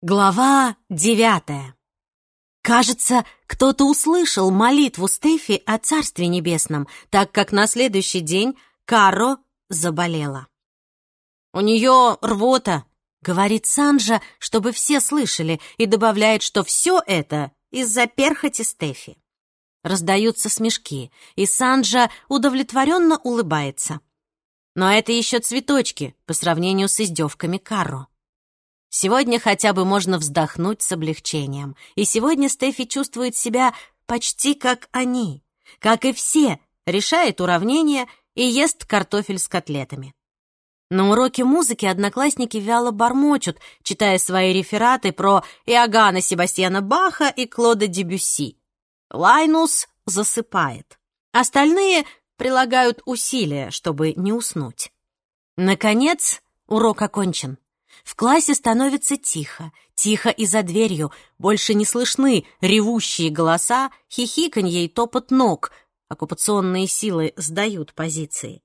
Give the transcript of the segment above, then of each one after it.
Глава девятая. Кажется, кто-то услышал молитву Стефи о Царстве Небесном, так как на следующий день Каро заболела. «У нее рвота», — говорит Санжа, чтобы все слышали, и добавляет, что все это из-за перхоти Стефи. Раздаются смешки, и Санжа удовлетворенно улыбается. Но это еще цветочки по сравнению с издевками Каро. Сегодня хотя бы можно вздохнуть с облегчением. И сегодня Стефи чувствует себя почти как они, как и все, решает уравнения и ест картофель с котлетами. На уроке музыки одноклассники вяло бормочут, читая свои рефераты про Иоганна Себастьяна Баха и Клода Дебюсси. Лайнус засыпает. Остальные прилагают усилия, чтобы не уснуть. Наконец, урок окончен. В классе становится тихо, тихо и за дверью. Больше не слышны ревущие голоса, хихиканье и топот ног. Оккупационные силы сдают позиции.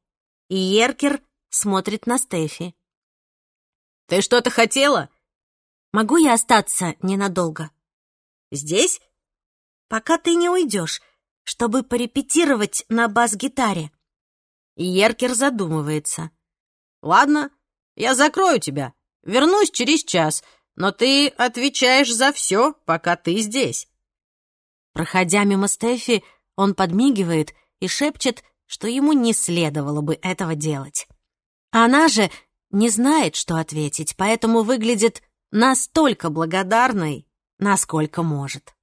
И Еркер смотрит на Стефи. «Ты что-то хотела?» «Могу я остаться ненадолго?» «Здесь?» «Пока ты не уйдешь, чтобы порепетировать на бас-гитаре». Еркер задумывается. «Ладно, я закрою тебя. Вернусь через час, но ты отвечаешь за все, пока ты здесь». Проходя мимо Стефи, он подмигивает и шепчет, что ему не следовало бы этого делать. Она же не знает, что ответить, поэтому выглядит настолько благодарной, насколько может.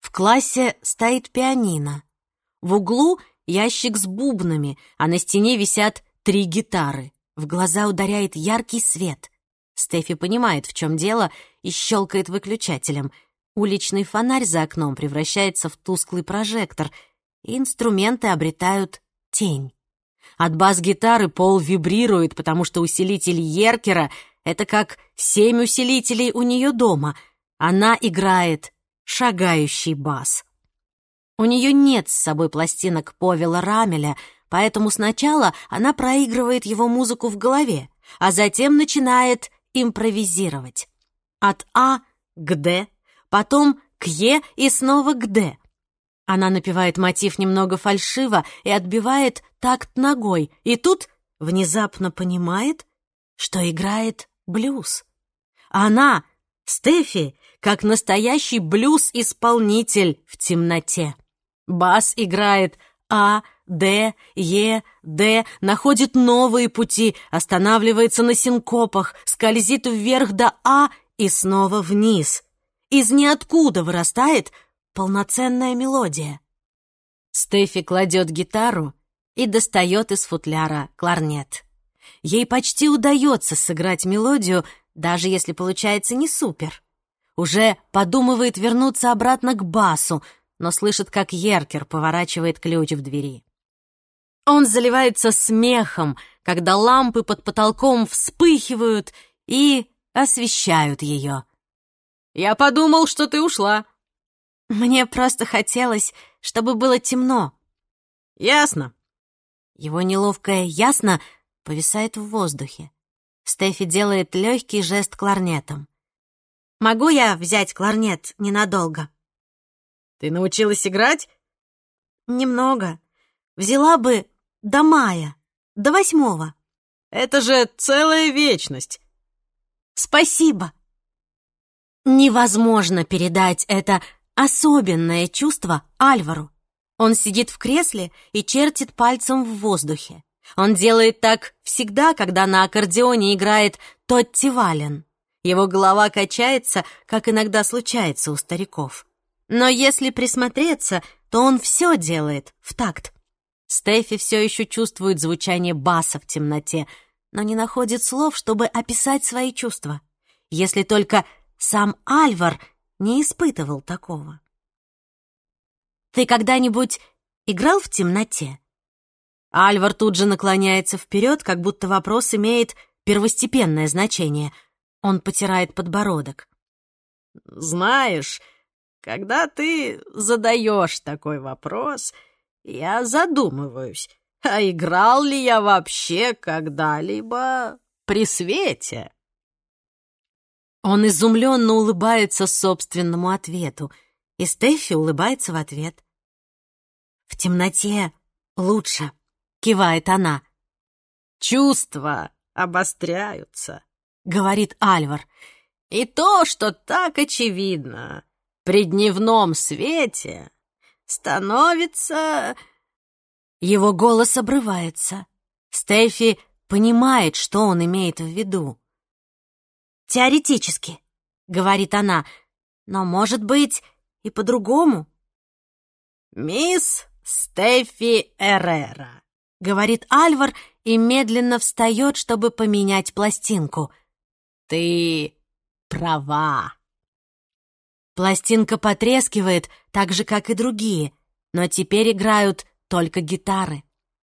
В классе стоит пианино. В углу ящик с бубнами, а на стене висят три гитары. В глаза ударяет яркий свет. Стефи понимает, в чем дело, и щелкает выключателем. Уличный фонарь за окном превращается в тусклый прожектор, и инструменты обретают тень. От бас-гитары пол вибрирует, потому что усилитель Еркера — это как семь усилителей у нее дома. Она играет шагающий бас. У нее нет с собой пластинок Повела Рамеля, поэтому сначала она проигрывает его музыку в голове, а затем начинает импровизировать. От А к Д, потом к Е и снова к Д. Она напевает мотив немного фальшиво и отбивает такт ногой, и тут внезапно понимает, что играет блюз. Она, Стефи, как настоящий блюз-исполнитель в темноте. Бас играет А, Д, Е, Д, находит новые пути, останавливается на синкопах, скользит вверх до А и снова вниз. Из ниоткуда вырастает полноценная мелодия. Стефи кладет гитару и достает из футляра кларнет. Ей почти удается сыграть мелодию, даже если получается не супер. Уже подумывает вернуться обратно к басу, но слышит, как Еркер поворачивает ключ в двери. Он заливается смехом, когда лампы под потолком вспыхивают и освещают ее. «Я подумал, что ты ушла». «Мне просто хотелось, чтобы было темно». «Ясно». Его неловкое «ясно» повисает в воздухе. Стефи делает легкий жест кларнетом. «Могу я взять кларнет ненадолго?» «Ты научилась играть?» «Немного. Взяла бы до мая, до восьмого. Это же целая вечность. Спасибо. Невозможно передать это особенное чувство Альвару. Он сидит в кресле и чертит пальцем в воздухе. Он делает так всегда, когда на аккордеоне играет Тотти Вален. Его голова качается, как иногда случается у стариков. Но если присмотреться, то он все делает в такт. Стефи все еще чувствует звучание баса в темноте, но не находит слов, чтобы описать свои чувства. Если только сам Альвар не испытывал такого. «Ты когда-нибудь играл в темноте?» Альвар тут же наклоняется вперед, как будто вопрос имеет первостепенное значение. Он потирает подбородок. «Знаешь, когда ты задаешь такой вопрос...» Я задумываюсь, а играл ли я вообще когда-либо при свете? Он изумленно улыбается собственному ответу, и Стефи улыбается в ответ. «В темноте лучше», — кивает она. «Чувства обостряются», — говорит Альвар. «И то, что так очевидно, при дневном свете становится...» Его голос обрывается. Стефи понимает, что он имеет в виду. «Теоретически», — говорит она, — «но, может быть, и по-другому». «Мисс Стефи Эррера», — говорит Альвар и медленно встает, чтобы поменять пластинку. «Ты права». Пластинка потрескивает, так же, как и другие, но теперь играют только гитары.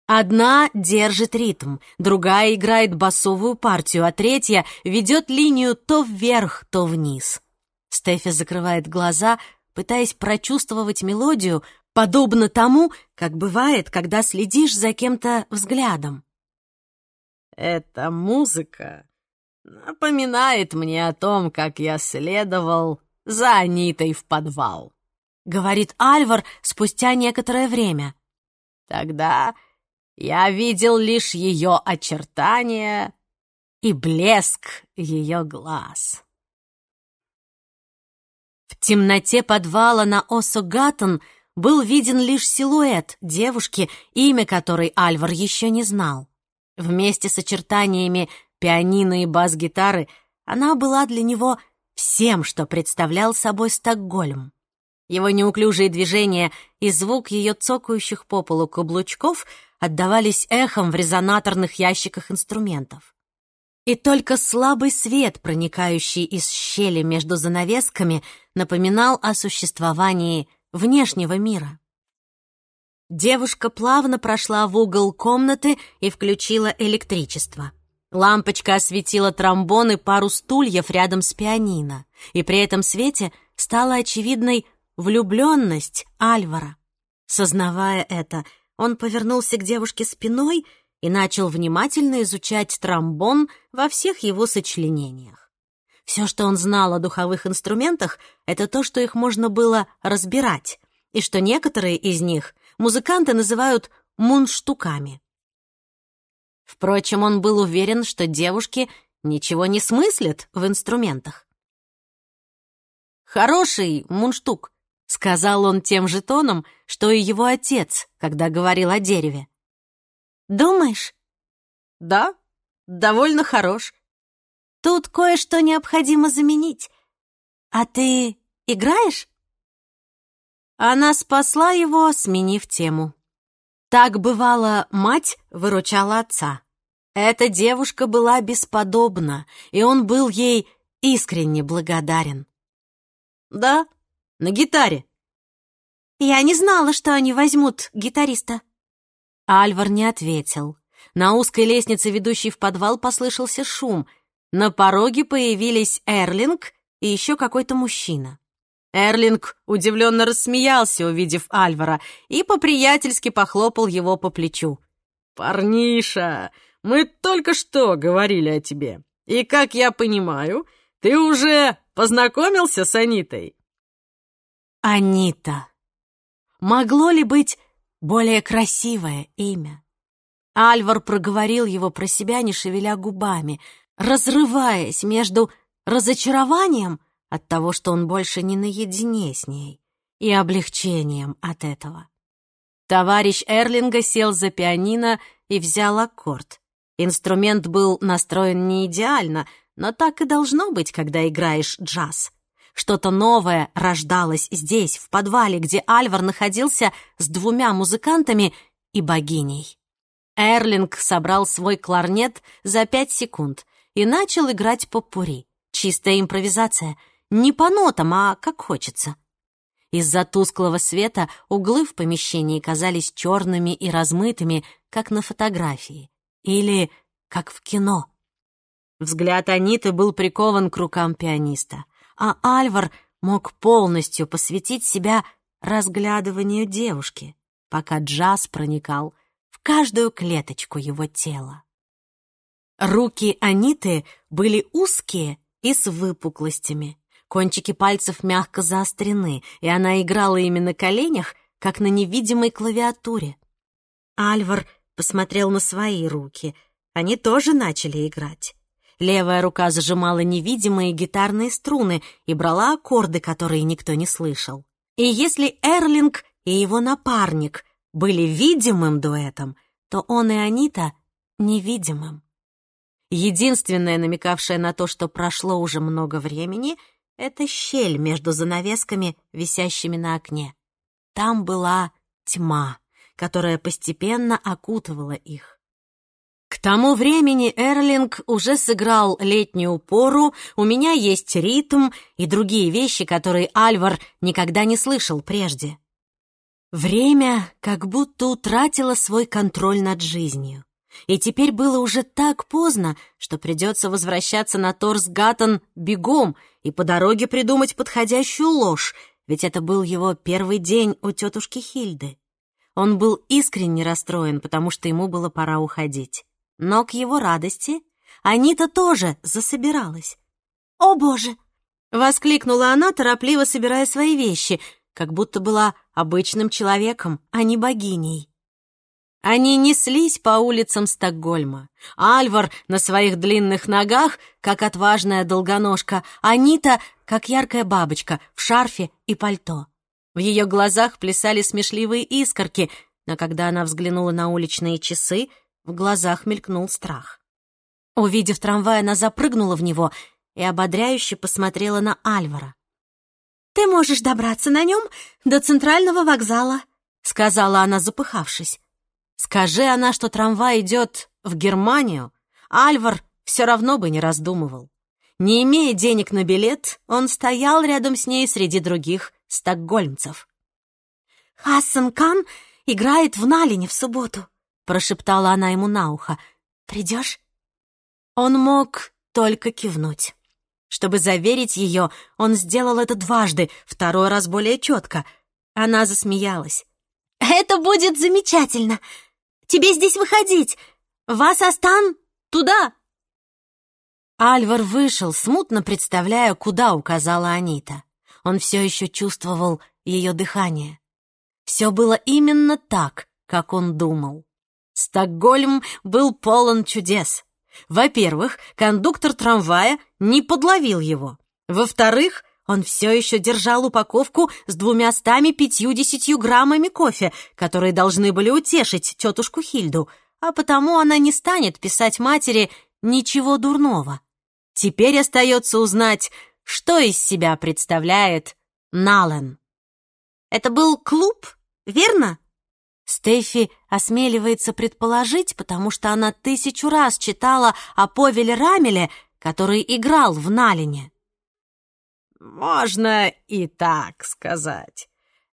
Одна держит ритм, другая играет басовую партию, а третья ведет линию то вверх, то вниз. Стефи закрывает глаза, пытаясь прочувствовать мелодию, подобно тому, как бывает, когда следишь за кем-то взглядом. «Эта музыка напоминает мне о том, как я следовал за Анитой в подвал», — говорит Альвар спустя некоторое время. «Тогда я видел лишь ее очертания и блеск ее глаз. В темноте подвала на Осогатон был виден лишь силуэт девушки, имя которой Альвар еще не знал. Вместе с очертаниями пианино и бас-гитары она была для него всем, что представлял собой Стокгольм. Его неуклюжие движения и звук ее цокающих по полу каблучков отдавались эхом в резонаторных ящиках инструментов. И только слабый свет, проникающий из щели между занавесками, напоминал о существовании внешнего мира. Девушка плавно прошла в угол комнаты и включила электричество. Лампочка осветила тромбон и пару стульев рядом с пианино, и при этом свете стала очевидной влюбленность Альвара. Сознавая это, он повернулся к девушке спиной и начал внимательно изучать тромбон во всех его сочленениях. Все, что он знал о духовых инструментах, это то, что их можно было разбирать, и что некоторые из них музыканты называют мунштуками. Впрочем, он был уверен, что девушки ничего не смыслят в инструментах. Хороший мунштук Сказал он тем же тоном, что и его отец, когда говорил о дереве. «Думаешь?» «Да, довольно хорош. Тут кое-что необходимо заменить. А ты играешь?» Она спасла его, сменив тему. Так бывало, мать выручала отца. Эта девушка была бесподобна, и он был ей искренне благодарен. «Да, на гитаре». «Я не знала, что они возьмут гитариста». Альвар не ответил. На узкой лестнице, ведущей в подвал, послышался шум. На пороге появились Эрлинг и еще какой-то мужчина. Эрлинг удивленно рассмеялся, увидев Альвара, и по-приятельски похлопал его по плечу. «Парниша, мы только что говорили о тебе. И, как я понимаю, ты уже познакомился с Анитой?» Анита. Могло ли быть более красивое имя? Альвар проговорил его про себя, не шевеля губами, разрываясь между разочарованием от того, что он больше не наедине с ней, и облегчением от этого. Товарищ Эрлинга сел за пианино и взял аккорд. Инструмент был настроен не идеально, но так и должно быть, когда играешь джаз. Что-то новое рождалось здесь, в подвале, где Альвар находился с двумя музыкантами и богиней. Эрлинг собрал свой кларнет за пять секунд и начал играть попури. Чистая импровизация. Не по нотам, а как хочется. Из-за тусклого света углы в помещении казались черными и размытыми, как на фотографии. Или как в кино. Взгляд Аниты был прикован к рукам пианиста а Альвар мог полностью посвятить себя разглядыванию девушки, пока джаз проникал в каждую клеточку его тела. Руки Аниты были узкие и с выпуклостями. Кончики пальцев мягко заострены, и она играла ими на коленях, как на невидимой клавиатуре. Альвар посмотрел на свои руки. Они тоже начали играть. Левая рука зажимала невидимые гитарные струны и брала аккорды, которые никто не слышал. И если Эрлинг и его напарник были видимым дуэтом, то он и Анита — невидимым. Единственное, намекавшее на то, что прошло уже много времени, это щель между занавесками, висящими на окне. Там была тьма, которая постепенно окутывала их. К тому времени Эрлинг уже сыграл летнюю пору, у меня есть ритм и другие вещи, которые Альвар никогда не слышал прежде. Время как будто утратило свой контроль над жизнью. И теперь было уже так поздно, что придется возвращаться на Торсгаттен бегом и по дороге придумать подходящую ложь, ведь это был его первый день у тетушки Хильды. Он был искренне расстроен, потому что ему было пора уходить. Но к его радости Анита тоже засобиралась. «О, Боже!» — воскликнула она, торопливо собирая свои вещи, как будто была обычным человеком, а не богиней. Они неслись по улицам Стокгольма. Альвар на своих длинных ногах, как отважная долгоножка, Анита, как яркая бабочка, в шарфе и пальто. В ее глазах плясали смешливые искорки, но когда она взглянула на уличные часы, в глазах мелькнул страх. Увидев трамвай, она запрыгнула в него и ободряюще посмотрела на Альвара. «Ты можешь добраться на нем до центрального вокзала», — сказала она, запыхавшись. Скажи она, что трамвай идет в Германию, Альвар все равно бы не раздумывал. Не имея денег на билет, он стоял рядом с ней среди других стокгольмцев. «Хассен Кан играет в Налине в субботу», — прошептала она ему на ухо. «Придешь?» Он мог только кивнуть. Чтобы заверить ее, он сделал это дважды, второй раз более четко. Она засмеялась. «Это будет замечательно! Тебе здесь выходить! Вас остан туда!» Альвар вышел, смутно представляя, куда указала Анита. Он все еще чувствовал ее дыхание. Все было именно так, как он думал. Стокгольм был полон чудес. Во-первых, кондуктор трамвая не подловил его. Во-вторых, он все еще держал упаковку с двумястами пятьюдесятью граммами кофе, которые должны были утешить тетушку Хильду, а потому она не станет писать матери ничего дурного. Теперь остается узнать, что из себя представляет Нален. Это был клуб, верно? Стефи осмеливается предположить, потому что она тысячу раз читала о Повеле Рамеле, который играл в Налине. Можно и так сказать.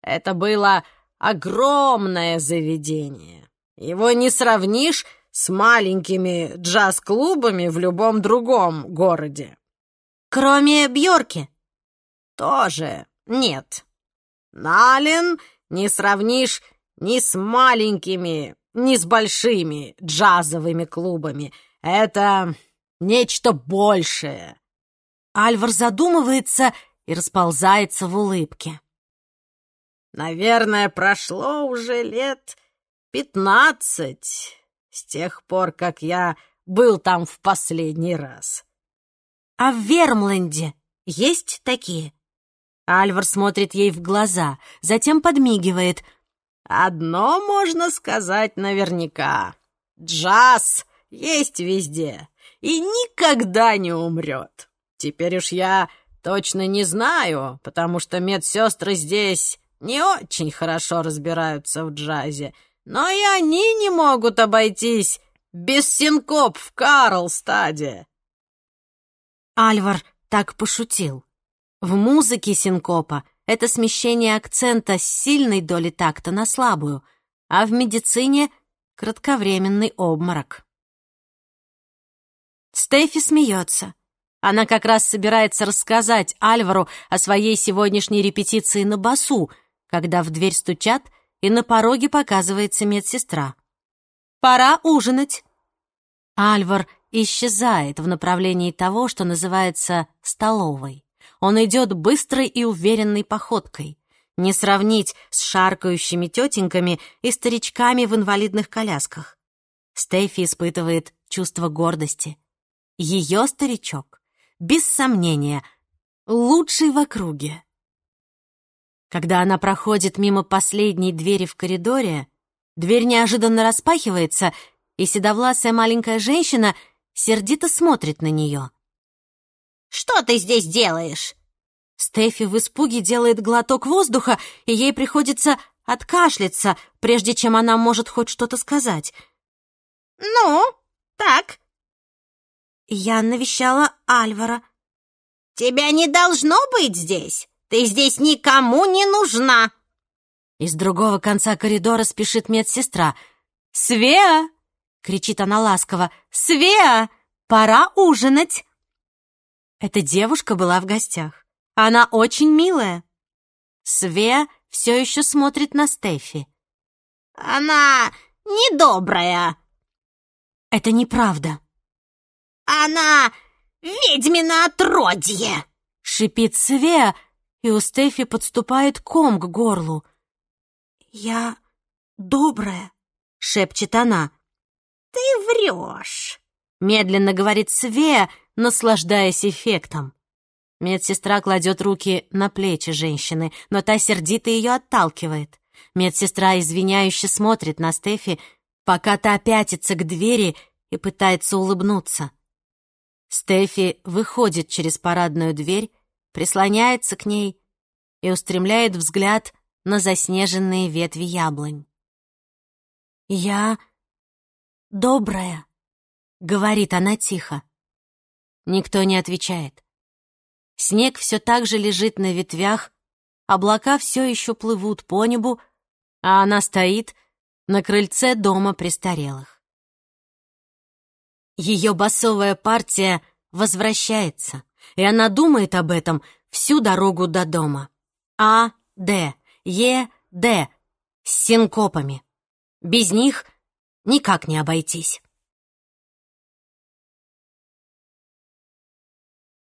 Это было огромное заведение. Его не сравнишь с маленькими джаз-клубами в любом другом городе. Кроме Бьорки? Тоже нет. Нален не сравнишь ни с маленькими, ни с большими джазовыми клубами. Это нечто большее. Альвар задумывается и расползается в улыбке. Наверное, прошло уже лет пятнадцать с тех пор, как я был там в последний раз. А в Вермленде есть такие? Альвар смотрит ей в глаза, затем подмигивает. Одно можно сказать наверняка. Джаз есть везде и никогда не умрет. Теперь уж я точно не знаю, потому что медсестры здесь не очень хорошо разбираются в джазе, но и они не могут обойтись без синкоп в Карлстаде. Альвар так пошутил. В музыке синкопа это смещение акцента с сильной доли такта на слабую, а в медицине — кратковременный обморок. Стефи смеется. Она как раз собирается рассказать Альвару о своей сегодняшней репетиции на басу, когда в дверь стучат, и на пороге показывается медсестра. «Пора ужинать». Альвар исчезает в направлении того, что называется столовой. Он идет быстрой и уверенной походкой. Не сравнить с шаркающими тетеньками и старичками в инвалидных колясках. Стефи испытывает чувство гордости. Ее старичок, без сомнения, лучший в округе. Когда она проходит мимо последней двери в коридоре, дверь неожиданно распахивается, и седовласая маленькая женщина сердито смотрит на нее. «Что ты здесь делаешь?» Стефи в испуге делает глоток воздуха, и ей приходится откашляться, прежде чем она может хоть что-то сказать. «Ну, так?» «Я навещала Альвара». «Тебя не должно быть здесь! Ты здесь никому не нужна!» Из другого конца коридора спешит медсестра. «Свеа!» — кричит она ласково. «Свеа! Пора ужинать!» Эта девушка была в гостях. Она очень милая. Свеа все еще смотрит на Стефи. «Она недобрая!» «Это неправда!» «Она ведьмина отродье!» — шипит Свеа, и у Стефи подступает ком к горлу. «Я добрая», — шепчет она. «Ты врешь», — медленно говорит Свея, наслаждаясь эффектом. Медсестра кладет руки на плечи женщины, но та сердито ее отталкивает. Медсестра извиняюще смотрит на Стефи, пока та пятится к двери и пытается улыбнуться. Стефи выходит через парадную дверь, прислоняется к ней и устремляет взгляд на заснеженные ветви яблонь. «Я добрая», — говорит она тихо. Никто не отвечает. Снег все так же лежит на ветвях, облака все еще плывут по небу, а она стоит на крыльце дома престарелых. Ее басовая партия возвращается и она думает об этом всю дорогу до дома. А, Д, Е, Д, с синкопами. Без них никак не обойтись.